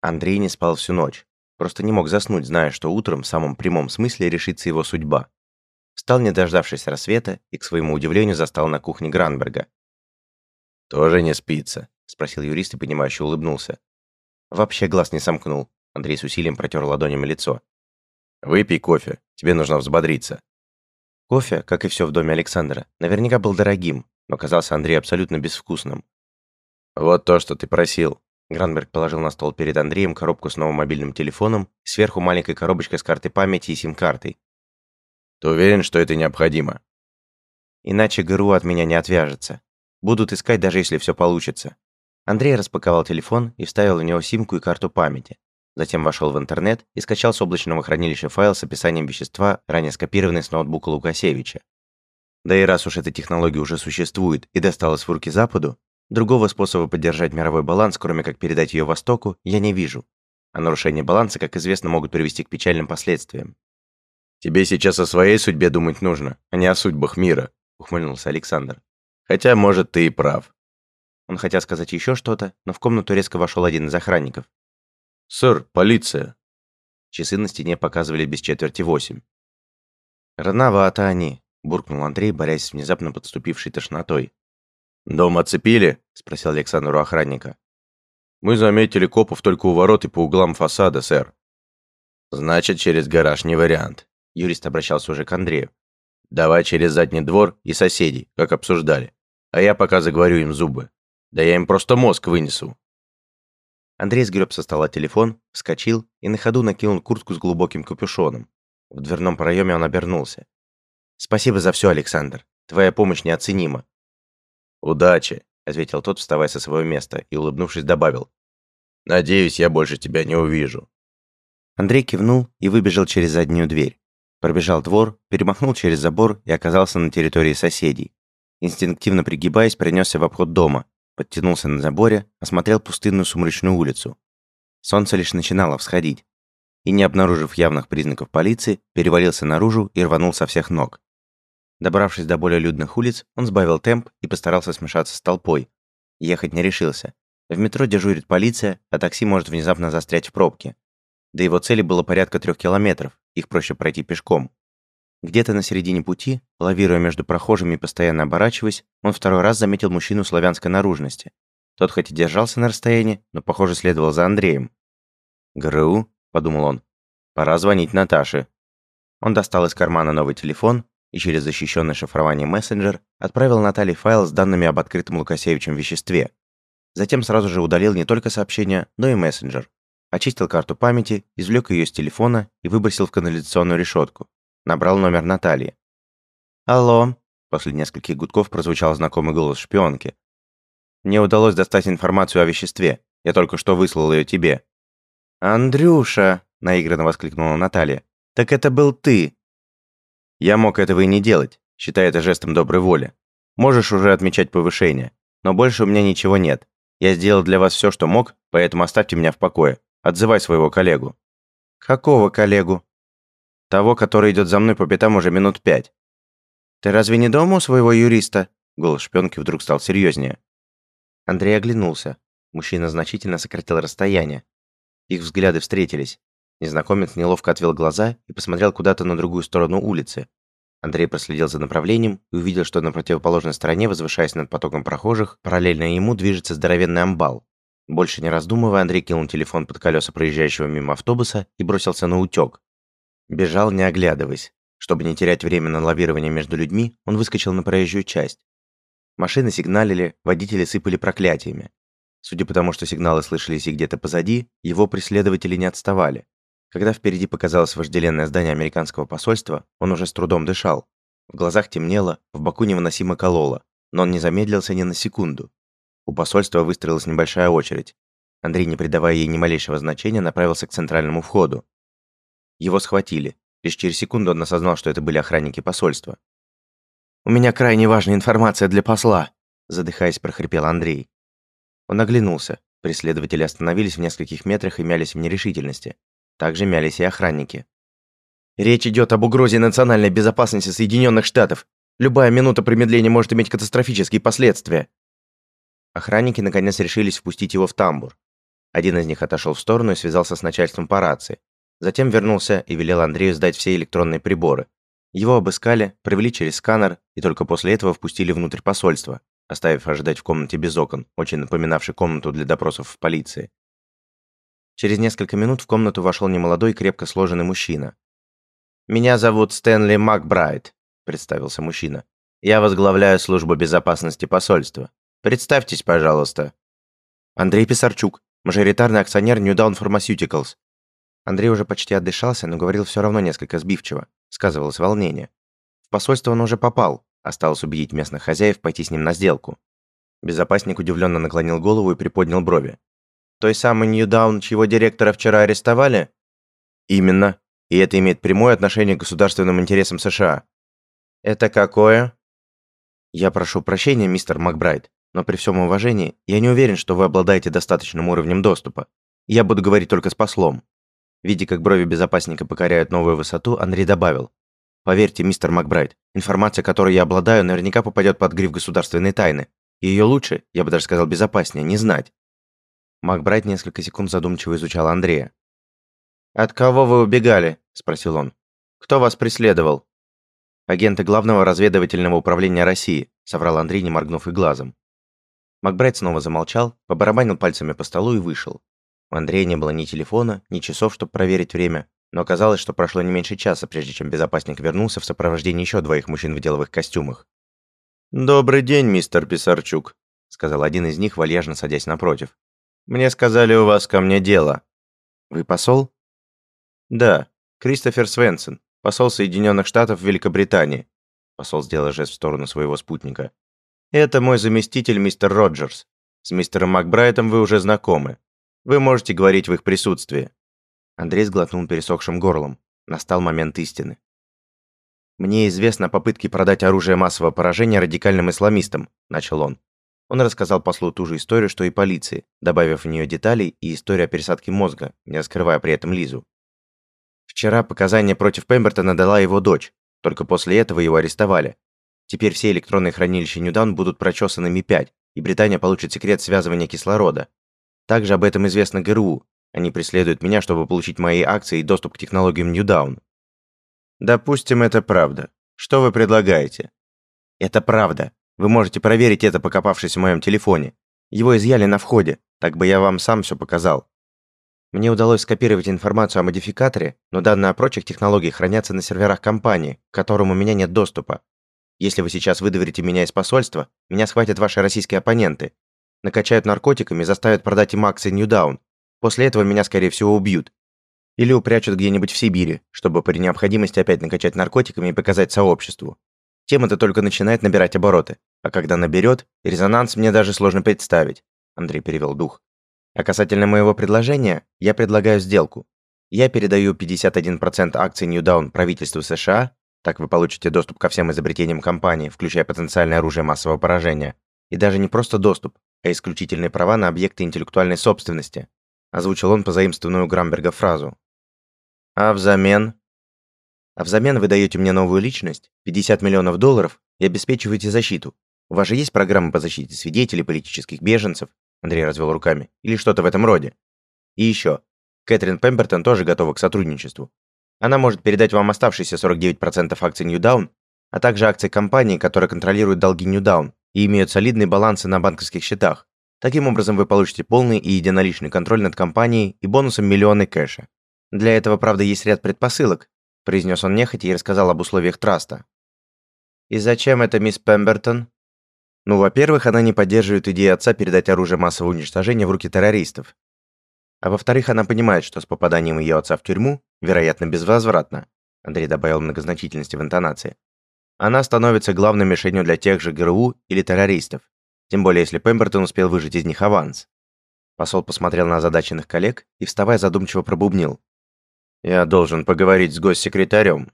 Андрей не спал всю ночь. Просто не мог заснуть, зная, что утром в самом прямом смысле решится его судьба. Встал, не дождавшись рассвета, и, к своему удивлению, застал на кухне Гранберга. «Тоже не спится?» – спросил юрист и, понимающе улыбнулся. Вообще глаз не сомкнул. Андрей с усилием протер ладонями лицо. «Выпей кофе, тебе нужно взбодриться». Кофе, как и все в доме Александра, наверняка был дорогим, но казался Андрею абсолютно безвкусным. «Вот то, что ты просил», Гранберг положил на стол перед Андреем коробку с новым мобильным телефоном, сверху маленькой коробочкой с картой памяти и сим-картой. «Ты уверен, что это необходимо?» «Иначе ГРУ от меня не отвяжется. Будут искать, даже если все получится». Андрей распаковал телефон и вставил в него симку и карту памяти. Затем вошел в интернет и скачал с облачного хранилища файл с описанием вещества, ранее скопированный с ноутбука Лукасевича. Да и раз уж эта технология уже существует и досталась в руки Западу, Другого способа поддержать мировой баланс, кроме как передать ее Востоку, я не вижу. А нарушение баланса, как известно, могут привести к печальным последствиям. «Тебе сейчас о своей судьбе думать нужно, а не о судьбах мира», — ухмыльнулся Александр. «Хотя, может, ты и прав». Он хотел сказать еще что-то, но в комнату резко вошел один из охранников. «Сэр, полиция!» Часы на стене показывали без четверти восемь. «Рановато они», — буркнул Андрей, борясь с внезапно подступившей тошнотой. «Дом оцепили?» – спросил Александр у охранника. «Мы заметили копов только у ворот и по углам фасада, сэр». «Значит, через гараж не вариант», – юрист обращался уже к Андрею. «Давай через задний двор и соседей, как обсуждали. А я пока заговорю им зубы. Да я им просто мозг вынесу». Андрей сгреб со стола телефон, вскочил и на ходу накинул куртку с глубоким капюшоном. В дверном проеме он обернулся. «Спасибо за все, Александр. Твоя помощь неоценима. «Удачи», — ответил тот, вставая со своего места, и, улыбнувшись, добавил. «Надеюсь, я больше тебя не увижу». Андрей кивнул и выбежал через заднюю дверь. Пробежал двор, перемахнул через забор и оказался на территории соседей. Инстинктивно пригибаясь, принесся в обход дома, подтянулся на заборе, осмотрел пустынную сумрачную улицу. Солнце лишь начинало всходить. И, не обнаружив явных признаков полиции, перевалился наружу и рванул со всех ног. Добравшись до более людных улиц, он сбавил темп и постарался смешаться с толпой. Ехать не решился. В метро дежурит полиция, а такси может внезапно застрять в пробке. До его цели было порядка трех километров, их проще пройти пешком. Где-то на середине пути, лавируя между прохожими и постоянно оборачиваясь, он второй раз заметил мужчину славянской наружности. Тот хоть и держался на расстоянии, но, похоже, следовал за Андреем. «ГРУ?» – подумал он. «Пора звонить Наташе». Он достал из кармана новый телефон и через защищенный шифрование мессенджер отправил Наталье файл с данными об открытом Лукасевичем веществе. Затем сразу же удалил не только сообщение, но и мессенджер. Очистил карту памяти, извлек ее из телефона и выбросил в канализационную решетку. Набрал номер Натальи. «Алло», – после нескольких гудков прозвучал знакомый голос шпионки. «Мне удалось достать информацию о веществе. Я только что выслал ее тебе». «Андрюша!» – наигранно воскликнула Наталья. «Так это был ты!» Я мог этого и не делать, считая это жестом доброй воли. Можешь уже отмечать повышение. Но больше у меня ничего нет. Я сделал для вас все, что мог, поэтому оставьте меня в покое. Отзывай своего коллегу». «Какого коллегу?» «Того, который идет за мной по пятам уже минут пять». «Ты разве не дома у своего юриста?» Голос шпионки вдруг стал серьезнее. Андрей оглянулся. Мужчина значительно сократил расстояние. Их взгляды встретились. Незнакомец неловко отвел глаза и посмотрел куда-то на другую сторону улицы. Андрей проследил за направлением и увидел, что на противоположной стороне, возвышаясь над потоком прохожих, параллельно ему движется здоровенный амбал. Больше не раздумывая, Андрей кинул телефон под колеса проезжающего мимо автобуса и бросился на утек. Бежал, не оглядываясь. Чтобы не терять время на лавирование между людьми, он выскочил на проезжую часть. Машины сигналили, водители сыпали проклятиями. Судя по тому, что сигналы слышались и где-то позади, его преследователи не отставали. Когда впереди показалось вожделенное здание американского посольства, он уже с трудом дышал. В глазах темнело, в боку невыносимо кололо, но он не замедлился ни на секунду. У посольства выстроилась небольшая очередь. Андрей, не придавая ей ни малейшего значения, направился к центральному входу. Его схватили. Лишь через секунду он осознал, что это были охранники посольства. «У меня крайне важная информация для посла», задыхаясь, прохрипел Андрей. Он оглянулся. Преследователи остановились в нескольких метрах и мялись в нерешительности. Также мялись и охранники. Речь идет об угрозе национальной безопасности Соединенных Штатов. Любая минута промедления может иметь катастрофические последствия. Охранники наконец решились впустить его в тамбур. Один из них отошел в сторону и связался с начальством по рации. Затем вернулся и велел Андрею сдать все электронные приборы. Его обыскали, провели через сканер и только после этого впустили внутрь посольства, оставив ожидать в комнате без окон, очень напоминавшей комнату для допросов в полиции. Через несколько минут в комнату вошел немолодой, крепко сложенный мужчина. «Меня зовут Стэнли Макбрайт», – представился мужчина. «Я возглавляю службу безопасности посольства. Представьтесь, пожалуйста». «Андрей Писарчук, мажоритарный акционер New Dawn Pharmaceuticals». Андрей уже почти отдышался, но говорил все равно несколько сбивчиво. Сказывалось волнение. В посольство он уже попал, осталось убедить местных хозяев пойти с ним на сделку. Безопасник удивленно наклонил голову и приподнял брови. Той самой Ньюдаун, чьего директора вчера арестовали? Именно. И это имеет прямое отношение к государственным интересам США. Это какое? Я прошу прощения, мистер Макбрайт, но при всем уважении, я не уверен, что вы обладаете достаточным уровнем доступа. Я буду говорить только с послом. Видя, как брови безопасника покоряют новую высоту, Андрей добавил. Поверьте, мистер Макбрайт, информация, которой я обладаю, наверняка попадет под гриф государственной тайны. И ее лучше, я бы даже сказал безопаснее, не знать. Макбрайт несколько секунд задумчиво изучал Андрея. «От кого вы убегали?» – спросил он. «Кто вас преследовал?» «Агенты Главного разведывательного управления России», – соврал Андрей, не моргнув и глазом. Макбрайт снова замолчал, побарабанил пальцами по столу и вышел. У Андрея не было ни телефона, ни часов, чтобы проверить время, но оказалось, что прошло не меньше часа, прежде чем безопасник вернулся в сопровождении еще двоих мужчин в деловых костюмах. «Добрый день, мистер Писарчук», – сказал один из них, вальяжно садясь напротив. Мне сказали, у вас ко мне дело. Вы посол? Да, Кристофер Свенсон, посол Соединенных Штатов в Великобритании. Посол сделал жест в сторону своего спутника. Это мой заместитель мистер Роджерс. С мистером Макбрайтом вы уже знакомы. Вы можете говорить в их присутствии. Андрей сглотнул пересохшим горлом. Настал момент истины. «Мне известно о попытке продать оружие массового поражения радикальным исламистам», – начал он. Он рассказал послу ту же историю, что и полиции, добавив в нее детали и историю о пересадке мозга, не раскрывая при этом Лизу. Вчера показания против Пембертона дала его дочь, только после этого его арестовали. Теперь все электронные хранилища Ньюдаун будут прочесаны Ми-5, и Британия получит секрет связывания кислорода. Также об этом известно ГРУ. Они преследуют меня, чтобы получить мои акции и доступ к технологиям Ньюдаун. Допустим, это правда. Что вы предлагаете? Это правда. Вы можете проверить это, покопавшись в моем телефоне. Его изъяли на входе, так бы я вам сам все показал. Мне удалось скопировать информацию о модификаторе, но данные о прочих технологиях хранятся на серверах компании, к которым у меня нет доступа. Если вы сейчас выдворите меня из посольства, меня схватят ваши российские оппоненты. Накачают наркотиками заставят продать им акции Ньюдаун. После этого меня, скорее всего, убьют. Или упрячут где-нибудь в Сибири, чтобы при необходимости опять накачать наркотиками и показать сообществу. Тема-то только начинает набирать обороты. А когда наберет, резонанс мне даже сложно представить. Андрей перевел дух. А касательно моего предложения, я предлагаю сделку. Я передаю 51% акций Ньюдаун правительству США, так вы получите доступ ко всем изобретениям компании, включая потенциальное оружие массового поражения. И даже не просто доступ, а исключительные права на объекты интеллектуальной собственности. Озвучил он позаимствованную Грамберга фразу. А взамен? А взамен вы даете мне новую личность, 50 миллионов долларов и обеспечиваете защиту, у вас же есть программа по защите свидетелей, политических беженцев?» Андрей развел руками. «Или что-то в этом роде. И еще. Кэтрин Пембертон тоже готова к сотрудничеству. Она может передать вам оставшиеся 49% акций Ньюдаун, а также акции компании, которая контролирует долги Ньюдаун и имеют солидные балансы на банковских счетах. Таким образом, вы получите полный и единоличный контроль над компанией и бонусом миллионы кэша. Для этого, правда, есть ряд предпосылок, произнес он нехотя и рассказал об условиях траста. «И зачем это мисс Пембертон?» Ну, во-первых, она не поддерживает идею отца передать оружие массового уничтожения в руки террористов. А во-вторых, она понимает, что с попаданием ее отца в тюрьму, вероятно, безвозвратно, Андрей добавил многозначительности в интонации, она становится главной мишенью для тех же ГРУ или террористов, тем более если Пембертон успел выжить из них аванс. Посол посмотрел на озадаченных коллег и, вставая, задумчиво пробубнил. «Я должен поговорить с госсекретарем.